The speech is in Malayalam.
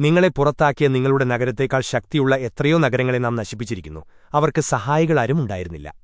നിങ്ങളെ പുറത്താക്കിയ നിങ്ങളുടെ നഗരത്തേക്കാൾ ശക്തിയുള്ള എത്രയോ നഗരങ്ങളെ നാം നശിപ്പിച്ചിരിക്കുന്നു. അവർക്ക് സഹായികളാരും ഉണ്ടായിരുന്നില്ല.